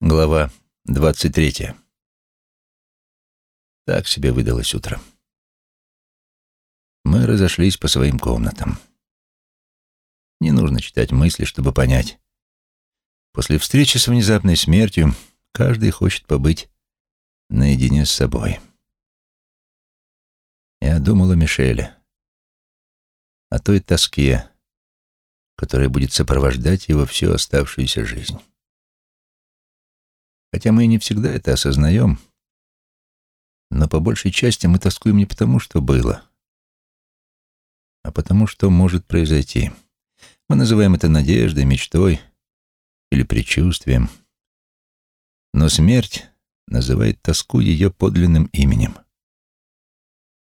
Глава двадцать третья. Так себе выдалось утро. Мы разошлись по своим комнатам. Не нужно читать мысли, чтобы понять. После встречи с внезапной смертью каждый хочет побыть наедине с собой. Я думал о Мишеле, о той тоске, которая будет сопровождать его всю оставшуюся жизнь. Хотя мы и не всегда это осознаем, но по большей части мы тоскуем не потому, что было, а потому, что может произойти. Мы называем это надеждой, мечтой или предчувствием. Но смерть называет тоску ее подлинным именем.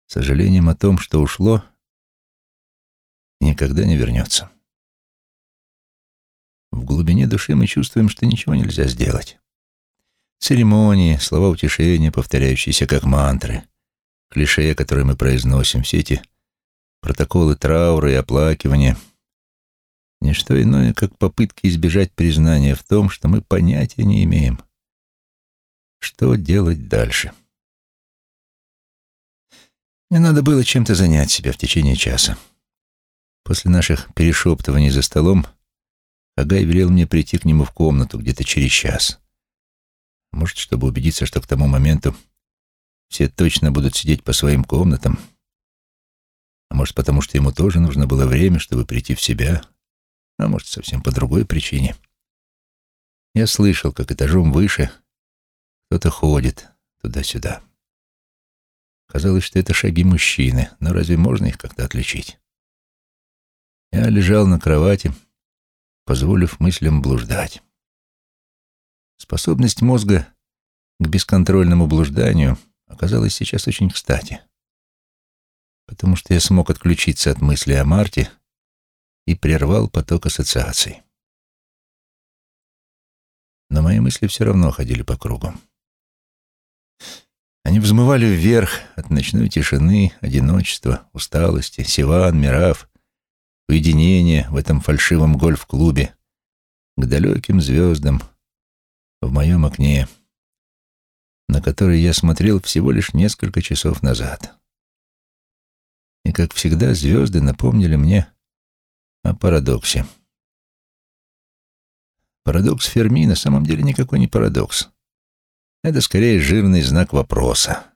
Сожалением о том, что ушло, никогда не вернется. В глубине души мы чувствуем, что ничего нельзя сделать. Церемонии, слова утешения, повторяющиеся как мантры, клише, которые мы произносим, все эти протоколы траура и оплакивания — ничто иное, как попытки избежать признания в том, что мы понятия не имеем, что делать дальше. Мне надо было чем-то занять себя в течение часа. После наших перешептываний за столом Агай велел мне прийти к нему в комнату где-то через час. Может, чтобы убедиться, что к тому моменту все точно будут сидеть по своим комнатам. А может, потому что ему тоже нужно было время, чтобы прийти в себя. А может, совсем по другой причине. Я слышал, как этажом выше кто-то ходит туда-сюда. Казалось, что это шаги мужчины, но разве можно их как-то отличить? Я лежал на кровати, позволив мыслям блуждать. Способность мозга к бесконтрольному блужданию оказалась сейчас очень кстати, потому что я смог отключиться от мысли о Марте и прервал поток ассоциаций. Но мои мысли все равно ходили по кругу. Они взмывали вверх от ночной тишины, одиночества, усталости, Сиван, Мирав, уединения в этом фальшивом гольф-клубе, к далеким звездам — в моем окне, на который я смотрел всего лишь несколько часов назад. И, как всегда, звезды напомнили мне о парадоксе. Парадокс Ферми на самом деле никакой не парадокс. Это скорее жирный знак вопроса.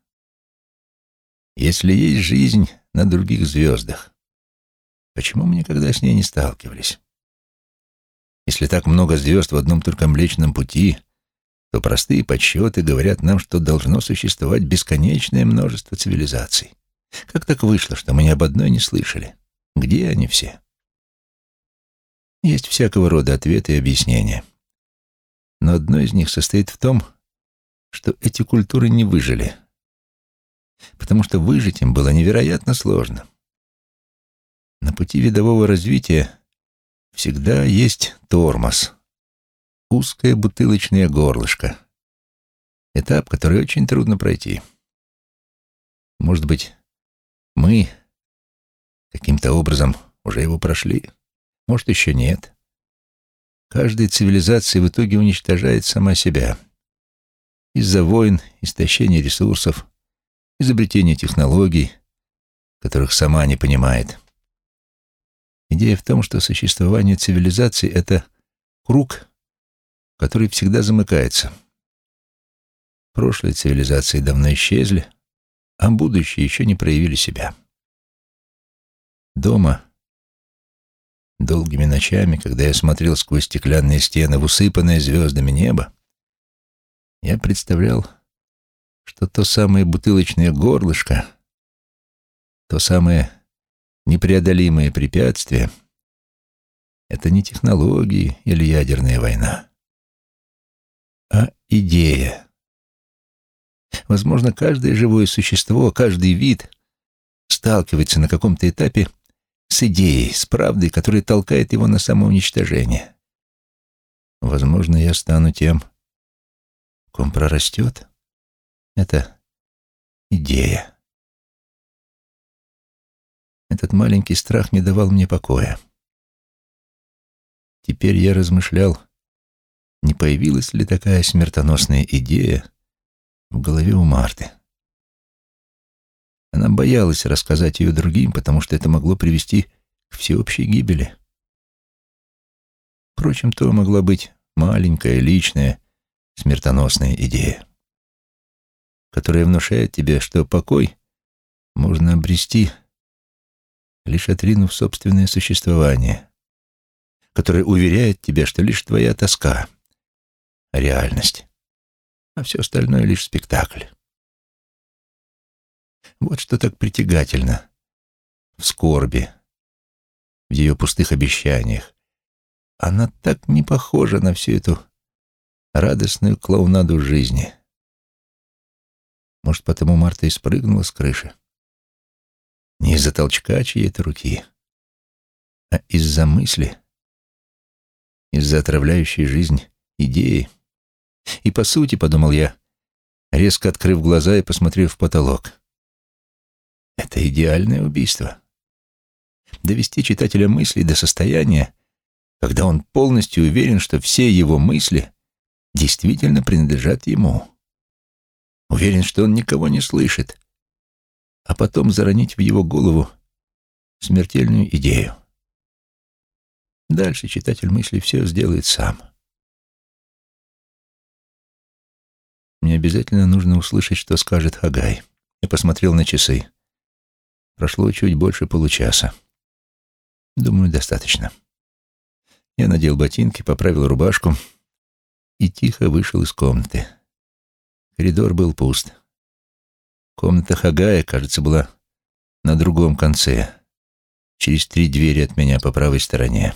Если есть жизнь на других звездах, почему мы никогда с ней не сталкивались? Если так много звезд в одном только Млечном Пути, то простые подсчеты говорят нам, что должно существовать бесконечное множество цивилизаций. Как так вышло, что мы ни об одной не слышали? Где они все? Есть всякого рода ответы и объяснения. Но одно из них состоит в том, что эти культуры не выжили. Потому что выжить им было невероятно сложно. На пути видового развития всегда есть тормоз — узкое бутылочное горлышко. Этап, который очень трудно пройти. Может быть, мы каким-то образом уже его прошли? Может, еще нет. Каждая цивилизация в итоге уничтожает сама себя. Из-за войн, истощения ресурсов, изобретения технологий, которых сама не понимает. Идея в том, что существование цивилизации — это круг, который всегда замыкается. Прошлые цивилизации давно исчезли, а будущие еще не проявили себя. Дома, долгими ночами, когда я смотрел сквозь стеклянные стены в усыпанное звездами небо, я представлял, что то самое бутылочное горлышко, то самое непреодолимое препятствие — это не технологии или ядерная война а идея. Возможно, каждое живое существо, каждый вид сталкивается на каком-то этапе с идеей, с правдой, которая толкает его на самоуничтожение. Возможно, я стану тем, ком прорастет. Это идея. Этот маленький страх не давал мне покоя. Теперь я размышлял не появилась ли такая смертоносная идея в голове у Марты. Она боялась рассказать ее другим, потому что это могло привести к всеобщей гибели. Впрочем, то могла быть маленькая, личная, смертоносная идея, которая внушает тебе, что покой можно обрести, лишь отринув собственное существование, которая уверяет тебя, что лишь твоя тоска — реальность, а все остальное — лишь спектакль. Вот что так притягательно в скорби, в ее пустых обещаниях. Она так не похожа на всю эту радостную клоунаду жизни. Может, потому Марта и спрыгнула с крыши? Не из-за толчка чьей-то руки, а из-за мысли, из-за отравляющей жизнь идеи. И по сути, подумал я, резко открыв глаза и посмотрев в потолок, это идеальное убийство. Довести читателя мыслей до состояния, когда он полностью уверен, что все его мысли действительно принадлежат ему. Уверен, что он никого не слышит, а потом заронить в его голову смертельную идею. Дальше читатель мысли все сделает сам. Мне обязательно нужно услышать, что скажет Хагай. Я посмотрел на часы. Прошло чуть больше получаса. Думаю, достаточно. Я надел ботинки, поправил рубашку и тихо вышел из комнаты. Коридор был пуст. Комната Хагая, кажется, была на другом конце, через три двери от меня по правой стороне.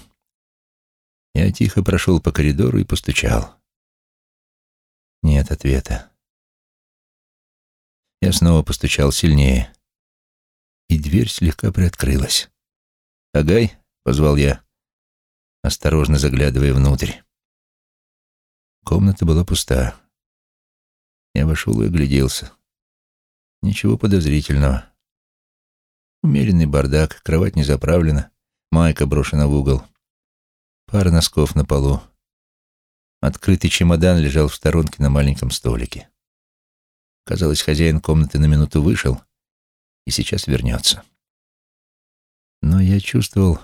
Я тихо прошел по коридору и постучал. Нет ответа. Я снова постучал сильнее, и дверь слегка приоткрылась. «Агай?» — позвал я, осторожно заглядывая внутрь. Комната была пуста. Я вошел и огляделся. Ничего подозрительного. Умеренный бардак, кровать не заправлена, майка брошена в угол. Пара носков на полу. Открытый чемодан лежал в сторонке на маленьком столике. Казалось, хозяин комнаты на минуту вышел и сейчас вернется. Но я чувствовал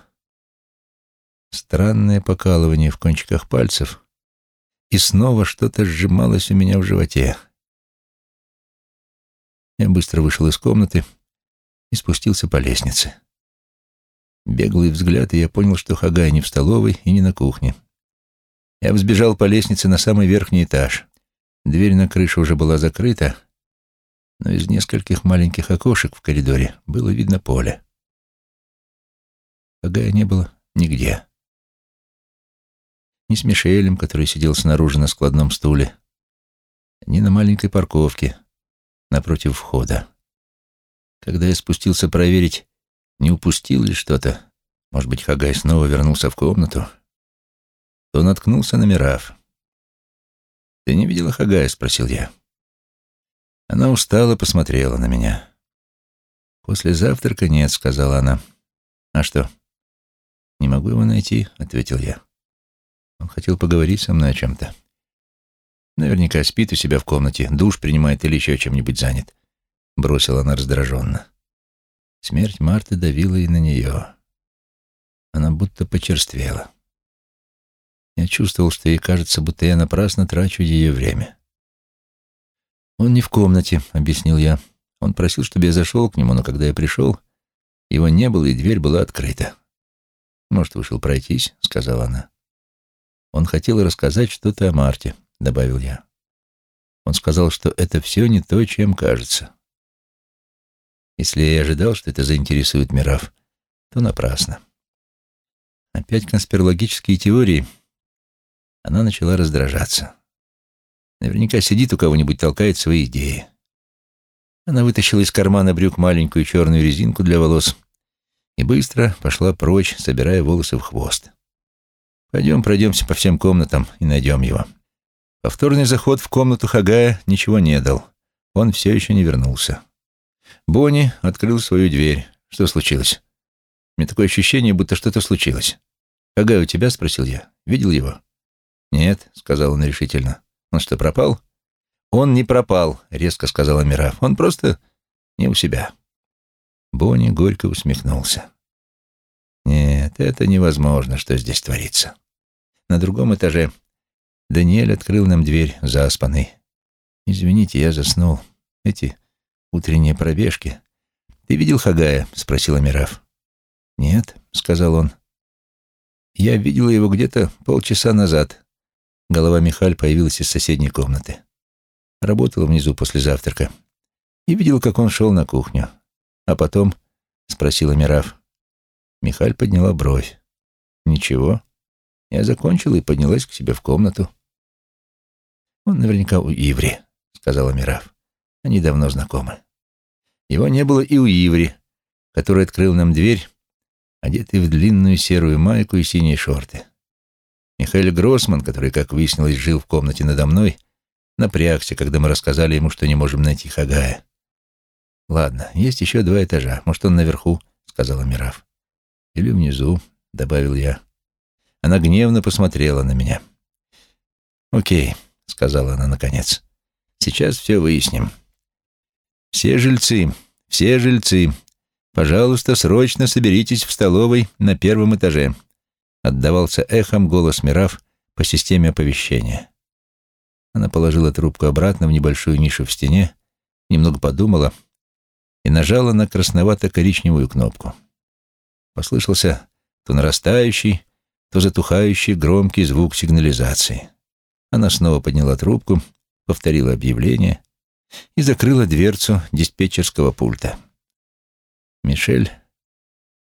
странное покалывание в кончиках пальцев, и снова что-то сжималось у меня в животе. Я быстро вышел из комнаты и спустился по лестнице. Беглый взгляд, и я понял, что Хагай не в столовой и не на кухне. Я взбежал по лестнице на самый верхний этаж. Дверь на крыше уже была закрыта, но из нескольких маленьких окошек в коридоре было видно поле. Хагая не было нигде. Ни с Мишелем, который сидел снаружи на складном стуле, ни на маленькой парковке, напротив входа. Когда я спустился проверить, не упустил ли что-то, может быть, Хагай снова вернулся в комнату, то наткнулся на Мираф. «Ты не видела Хагая?» — спросил я. Она устала, посмотрела на меня. «После завтрака нет», — сказала она. «А что?» «Не могу его найти», — ответил я. Он хотел поговорить со мной о чем-то. Наверняка спит у себя в комнате, душ принимает или еще чем-нибудь занят. Бросила она раздраженно. Смерть Марты давила и на нее. Она будто почерствела. Я чувствовал, что ей кажется, будто я напрасно трачу ее время. «Он не в комнате», — объяснил я. Он просил, чтобы я зашел к нему, но когда я пришел, его не было, и дверь была открыта. «Может, вышел пройтись?» — сказала она. Он хотел рассказать что-то о Марте добавил я. Он сказал, что это все не то, чем кажется. Если я и ожидал, что это заинтересует Мираф, то напрасно. Опять конспирологические теории. Она начала раздражаться. Наверняка сидит у кого-нибудь, толкает свои идеи. Она вытащила из кармана брюк маленькую черную резинку для волос и быстро пошла прочь, собирая волосы в хвост. Пойдем пройдемся по всем комнатам и найдем его. Повторный заход в комнату Хагая ничего не дал. Он все еще не вернулся. Бонни открыл свою дверь. Что случилось? Мне такое ощущение, будто что-то случилось. «Хагай у тебя?» — спросил я. «Видел его?» «Нет», — сказал он решительно. «Он что, пропал?» «Он не пропал», — резко сказала Мираф. «Он просто не у себя». Бонни горько усмехнулся. «Нет, это невозможно, что здесь творится». На другом этаже Даниэль открыл нам дверь заспанный. «Извините, я заснул. Эти утренние пробежки...» «Ты видел Хагая?» — спросила Мираф. «Нет», — сказал он. «Я видел его где-то полчаса назад». Голова Михаль появилась из соседней комнаты. Работала внизу после завтрака. И видел, как он шел на кухню. А потом, — спросила Мираф. Михаль подняла бровь. «Ничего». Я закончила и поднялась к себе в комнату. «Он наверняка у Иври», — сказала Мираф. «Они давно знакомы». Его не было и у Иври, который открыл нам дверь, одетый в длинную серую майку и синие шорты. Михаил Гроссман, который, как выяснилось, жил в комнате надо мной, напрягся, когда мы рассказали ему, что не можем найти Хагая. «Ладно, есть еще два этажа. Может, он наверху?» — сказала Мираф. «Или внизу», — добавил я. Она гневно посмотрела на меня. «Окей», — сказала она наконец. «Сейчас все выясним. Все жильцы, все жильцы, пожалуйста, срочно соберитесь в столовой на первом этаже», — отдавался эхом голос Мираф по системе оповещения. Она положила трубку обратно в небольшую нишу в стене, немного подумала и нажала на красновато-коричневую кнопку. Послышался то нарастающий, то затухающий громкий звук сигнализации. Она снова подняла трубку, повторила объявление и закрыла дверцу диспетчерского пульта. Мишель,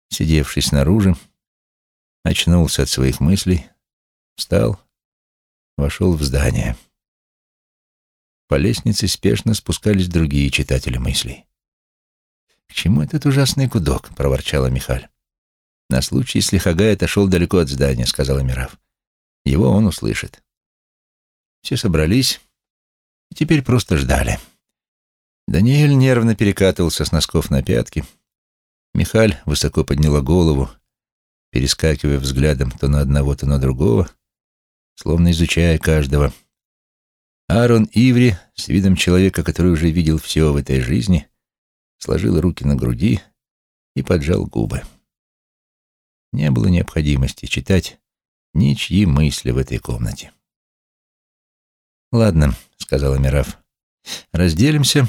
сидевший снаружи, очнулся от своих мыслей, встал, вошел в здание. По лестнице спешно спускались другие читатели мыслей. «К чему этот ужасный гудок?» — проворчала Михаль. «На случай, если Хагай отошел далеко от здания», — сказала Мирав. «Его он услышит». Все собрались и теперь просто ждали. Даниэль нервно перекатывался с носков на пятки. Михаль высоко подняла голову, перескакивая взглядом то на одного, то на другого, словно изучая каждого. Аарон Иври, с видом человека, который уже видел все в этой жизни, сложил руки на груди и поджал губы. Не было необходимости читать ничьи мысли в этой комнате. «Ладно», — сказала Мираф, — «разделимся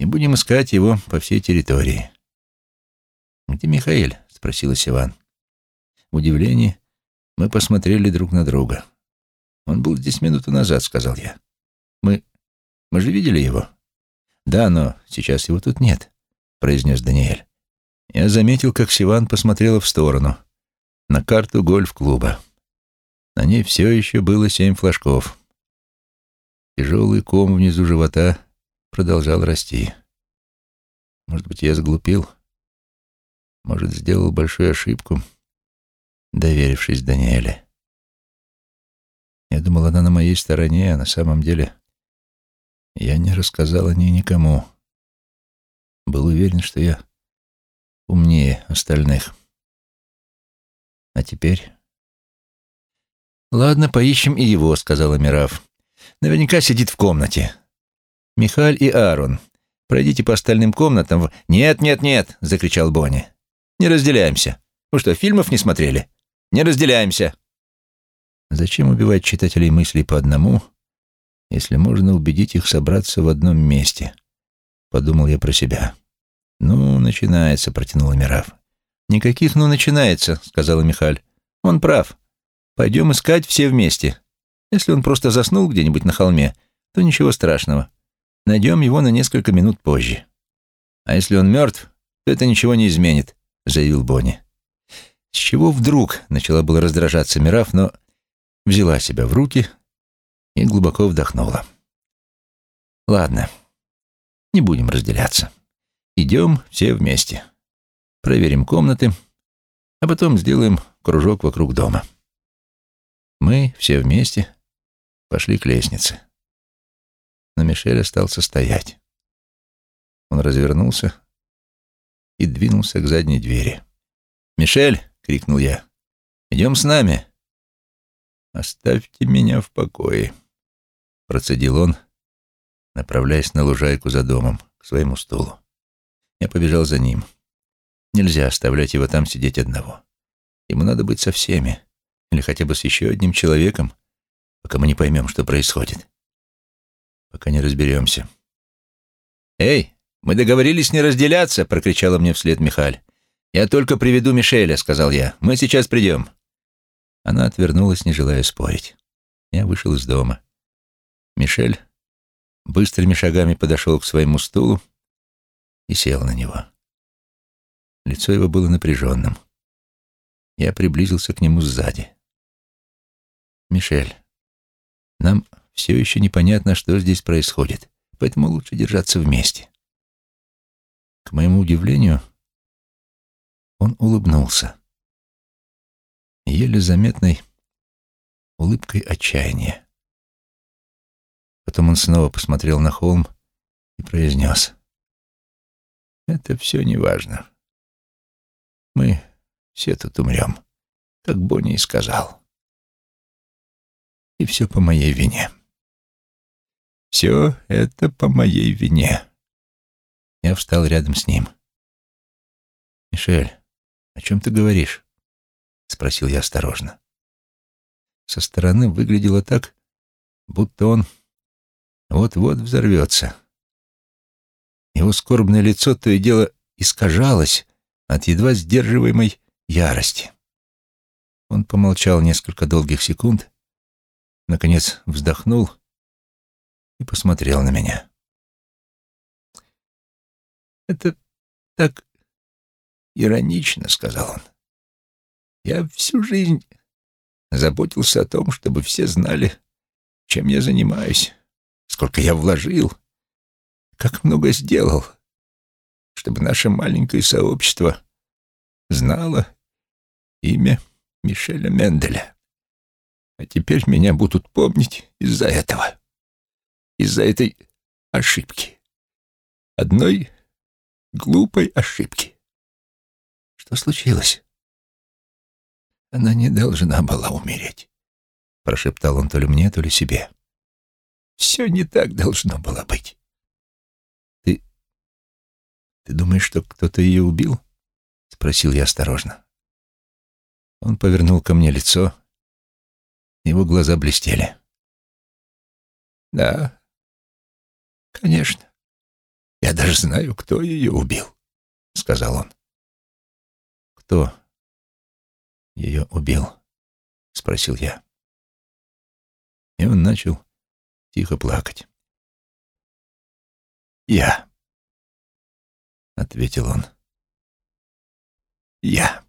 и будем искать его по всей территории». «Где Михаил?» — спросила Сиван. В удивлении мы посмотрели друг на друга. «Он был здесь минуту назад», — сказал я. «Мы... мы же видели его?» «Да, но сейчас его тут нет», — произнес Даниэль. Я заметил, как Сиван посмотрела в сторону — на карту гольф-клуба. На ней все еще было семь флажков. Тяжелый ком внизу живота продолжал расти. Может быть, я сглупил? Может, сделал большую ошибку, доверившись Даниэле. Я думал, она на моей стороне, а на самом деле я не рассказал о ней никому. Был уверен, что я умнее остальных. А теперь... «Ладно, поищем и его», — сказала Мираф. «Наверняка сидит в комнате. Михаль и Аарон, пройдите по остальным комнатам. «Нет, нет, нет!» — закричал Бонни. «Не разделяемся. Вы что, фильмов не смотрели? Не разделяемся!» Зачем убивать читателей мыслей по одному, если можно убедить их собраться в одном месте? Подумал я про себя. «Ну, начинается», — протянула Мираф. «Никаких «ну» начинается», — сказала Михаль. «Он прав. Пойдем искать все вместе. Если он просто заснул где-нибудь на холме, то ничего страшного. Найдем его на несколько минут позже. А если он мертв, то это ничего не изменит», — заявил Бонни. С чего вдруг начала было раздражаться Мираф, но взяла себя в руки и глубоко вдохнула. «Ладно, не будем разделяться. Идем все вместе» проверим комнаты, а потом сделаем кружок вокруг дома. Мы все вместе пошли к лестнице. Но Мишель остался стоять. Он развернулся и двинулся к задней двери. «Мишель!» — крикнул я. «Идем с нами!» «Оставьте меня в покое», — процедил он, направляясь на лужайку за домом, к своему стулу. Я побежал за ним. Нельзя оставлять его там сидеть одного. Ему надо быть со всеми, или хотя бы с еще одним человеком, пока мы не поймем, что происходит. Пока не разберемся. «Эй, мы договорились не разделяться!» — прокричала мне вслед Михаль. «Я только приведу Мишеля», — сказал я. «Мы сейчас придем». Она отвернулась, не желая спорить. Я вышел из дома. Мишель быстрыми шагами подошел к своему стулу и сел на него. Лицо его было напряженным. Я приблизился к нему сзади. «Мишель, нам все еще непонятно, что здесь происходит, поэтому лучше держаться вместе». К моему удивлению, он улыбнулся. Еле заметной улыбкой отчаяния. Потом он снова посмотрел на холм и произнес. «Это все неважно. Мы все тут умрем, как Бонни и сказал. И все по моей вине. Все это по моей вине». Я встал рядом с ним. «Мишель, о чем ты говоришь?» — спросил я осторожно. Со стороны выглядело так, будто он вот-вот взорвется. Его скорбное лицо то и дело искажалось от едва сдерживаемой ярости. Он помолчал несколько долгих секунд, наконец вздохнул и посмотрел на меня. «Это так иронично», — сказал он. «Я всю жизнь заботился о том, чтобы все знали, чем я занимаюсь, сколько я вложил, как много сделал, чтобы наше маленькое сообщество знало имя Мишеля Менделя. А теперь меня будут помнить из-за этого, из-за этой ошибки. Одной глупой ошибки. Что случилось? Она не должна была умереть, прошептал он то ли мне, то ли себе. Все не так должно было быть. Ты... Ты думаешь, что кто-то ее убил? Спросил я осторожно. Он повернул ко мне лицо. Его глаза блестели. Да, конечно. Я даже знаю, кто ее убил, сказал он. Кто ее убил? спросил я. И он начал тихо плакать. «Я», — ответил он. «Я».